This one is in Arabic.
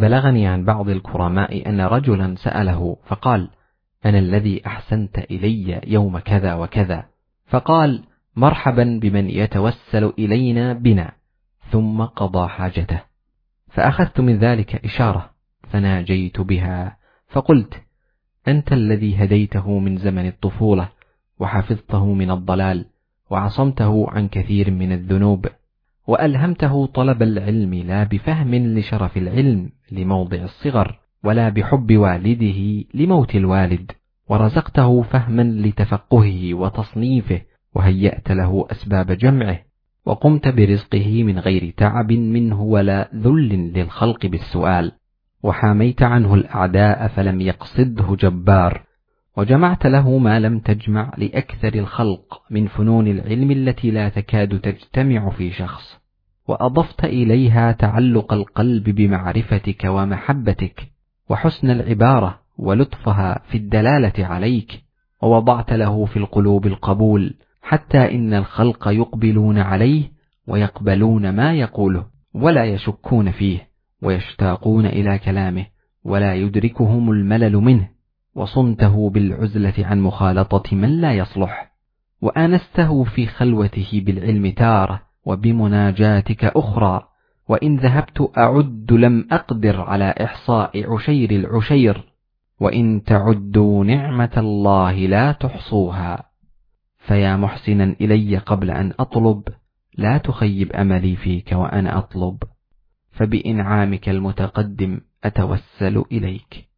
بلغني عن بعض الكرماء أن رجلا سأله فقال أنا الذي أحسنت إلي يوم كذا وكذا. فقال مرحبا بمن يتوسل إلينا بنا. ثم قضى حاجته. فأخذت من ذلك إشارة فناجيت بها. فقلت أنت الذي هديته من زمن الطفولة وحفظته من الضلال وعصمته عن كثير من الذنوب. وألهمته طلب العلم لا بفهم لشرف العلم لموضع الصغر ولا بحب والده لموت الوالد. ورزقته فهما لتفقهه وتصنيفه وهيأت له أسباب جمعه. وقمت برزقه من غير تعب منه ولا ذل للخلق بالسؤال. وحاميت عنه الأعداء فلم يقصده جبار. وجمعت له ما لم تجمع لأكثر الخلق من فنون العلم التي لا تكاد تجتمع في شخص. وأضفت إليها تعلق القلب بمعرفتك ومحبتك وحسن العبارة ولطفها في الدلالة عليك ووضعت له في القلوب القبول حتى إن الخلق يقبلون عليه ويقبلون ما يقوله ولا يشكون فيه ويشتاقون إلى كلامه ولا يدركهم الملل منه وصنته بالعزلة عن مخالطة من لا يصلح وآنسته في خلوته بالعلم تارة وبمناجاتك أخرى. وإن ذهبت أعد لم أقدر على إحصاء عشير العشير. وإن تعدوا نعمة الله لا تحصوها. فيا محسنا إلي قبل أن أطلب لا تخيب أملي فيك وأنا أطلب. فبإنعامك المتقدم أتوسل إليك.